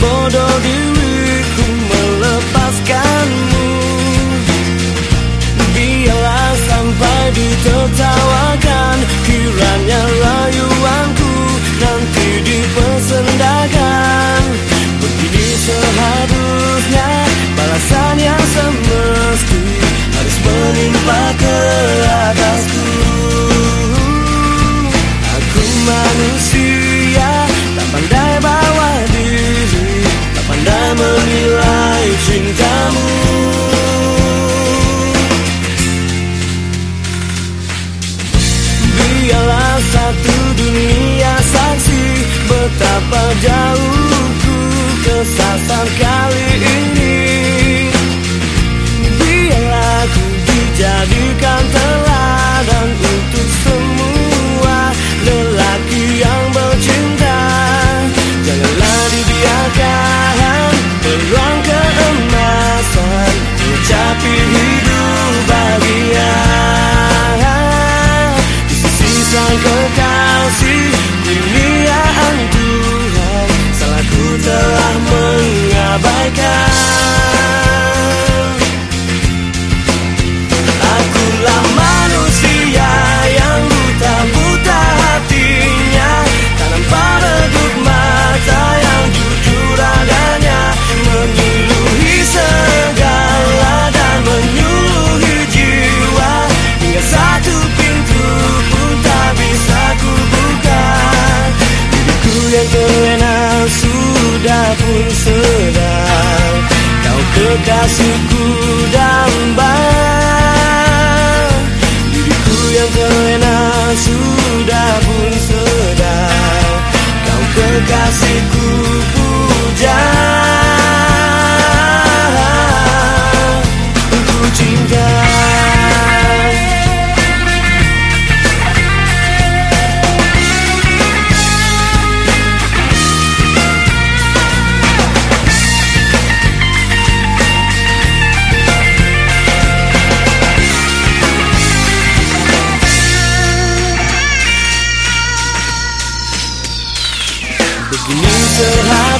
bodoh diriku 在喝彩 music. still high